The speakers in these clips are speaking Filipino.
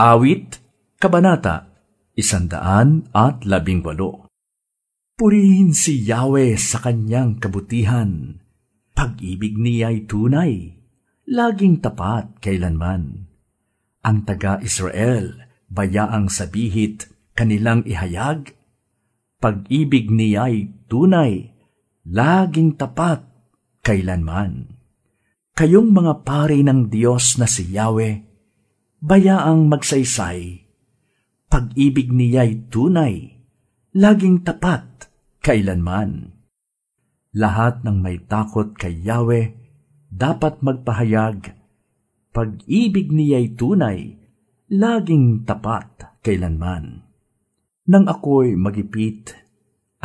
Awit, Kabanata, Isandaan at Labing Walo. Purihin si Yahweh sa kanyang kabutihan. Pag-ibig niya ay tunay, laging tapat kailanman. Ang taga-Israel, bayaang sabihit, kanilang ihayag, pag-ibig niya ay tunay, laging tapat kailanman. Kayong mga pari ng Diyos na si Yahweh, bayaang magsaysay, pag-ibig niya'y tunay, laging tapat kailanman. Lahat ng may takot kay Yahweh dapat magpahayag, pag-ibig niya'y tunay, laging tapat kailanman. Nang ako'y magipit,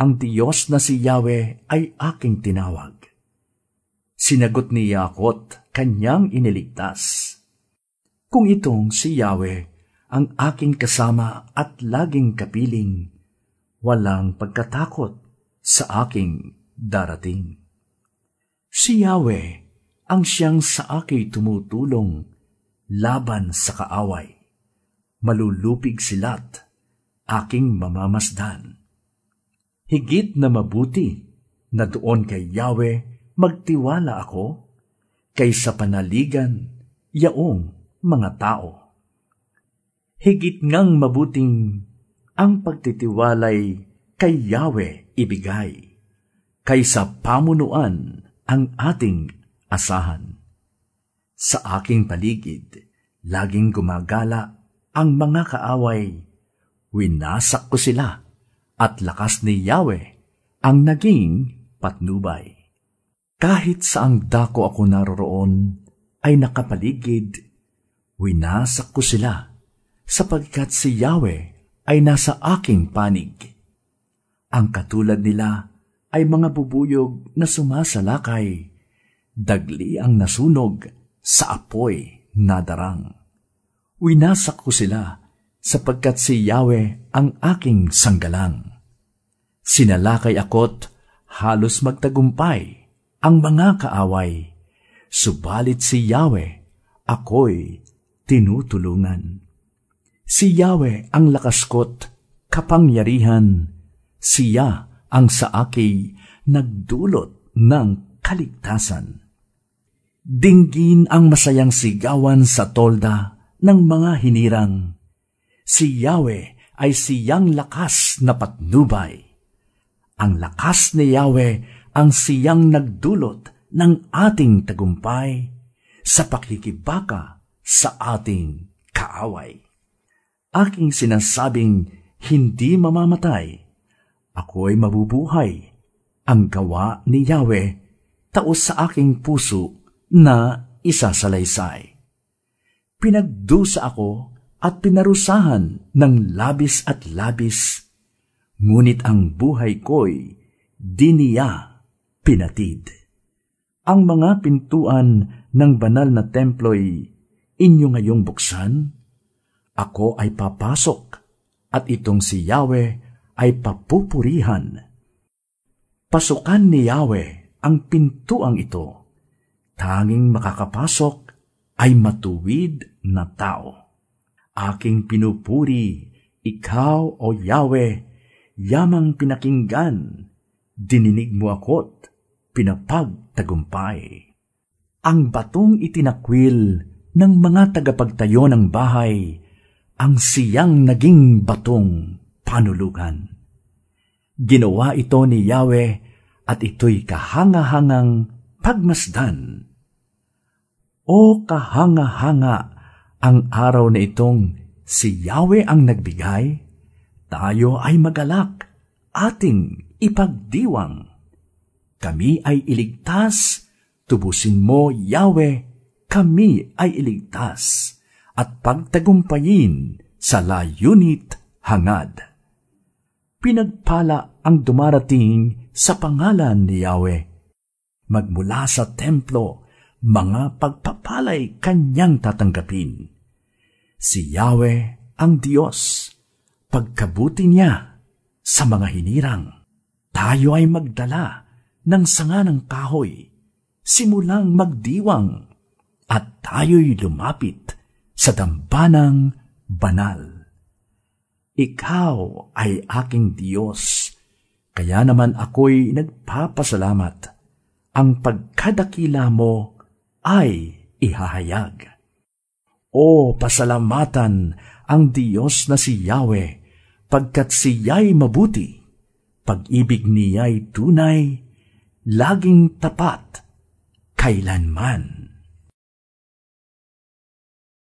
ang Diyos na si Yahweh ay aking tinawag Sinagot ni Yakot, kanyang iniligtas. Kung itong si Yahweh ang aking kasama at laging kapiling, walang pagkatakot sa aking darating. Si Yahweh ang siyang sa akin tumutulong laban sa kaaway. Malulupig sila't aking mamamasdan. Higit na mabuti na doon kay Yahweh magtiwala ako kaysa panaligan yaong mga tao. Higit ngang mabuting ang pagtitiwalay kay Yahweh ibigay, kaysa pamunuan ang ating asahan. Sa aking paligid, laging gumagala ang mga kaaway. Winasak ko sila at lakas ni Yahweh ang naging patnubay. Kahit saang dako ako naroroon, ay nakapaligid, winasak ko sila, sapagkat si Yahweh ay nasa aking panig. Ang katulad nila ay mga bubuyog na sumasalakay, dagli ang nasunog sa apoy na darang. Winasak ko sila sapagkat si Yahweh ang aking sanggalang. Sinalakay ako't halos magtagumpay ang mga kaaway. Subalit si Yahweh, ako'y tinutulungan. Si Yahweh ang lakas ko't kapangyarihan. Siya ang sa aki nagdulot ng kaligtasan. Dinggin ang masayang sigawan sa tolda ng mga hinirang. Si Yahweh ay siyang lakas na patnubay. Ang lakas ni Yahweh ang siyang nagdulot ng ating tagumpay sa pakikibaka sa ating kaaway. Aking sinasabing hindi mamamatay, ako'y mabubuhay. Ang gawa ni Yahweh, taos sa aking puso na isasalaysay. Pinagdusa ako at pinarusahan ng labis at labis, ngunit ang buhay ko'y diniya pinatid. Ang mga pintuan ng banal na templo'y inyo ngayong buksan, ako ay papasok at itong si Yahweh ay papupurihan. Pasukan ni Yahweh ang pintuang ito. Tanging makakapasok ay matuwid na tao. Aking pinupuri, ikaw o Yahweh, yamang pinakinggan, dininig mo ako't pinapagtagumpay. Ang batong itinakwil ng mga tagapagtayo ng bahay ang siyang naging batong panulugan. Ginawa ito ni Yahweh at ito'y kahangahangang pagmasdan. O kahanga-hanga ang araw na itong si Yahweh ang nagbigay, tayo ay magalak, ating ipagdiwang kami ay iligtas, tubusin mo, Yahweh, kami ay iligtas, at pagtagumpayin sa layunit hangad. Pinagpala ang dumarating sa pangalan ni Yahweh. Magmula sa templo, mga pagpapalay kanyang tatanggapin. Si Yahweh ang Diyos, pagkabuti niya sa mga hinirang. Tayo ay magdala ng sanga ng kahoy, simulang magdiwang, at tayo'y lumapit sa dambanang banal. Ikaw ay aking Diyos, kaya naman ako'y nagpapasalamat. Ang pagkadakila mo ay ihahayag. O pasalamatan ang Diyos na si Yahweh, pagkat siya'y mabuti, pag-ibig niya'y tunay, laging tapat, kailanman.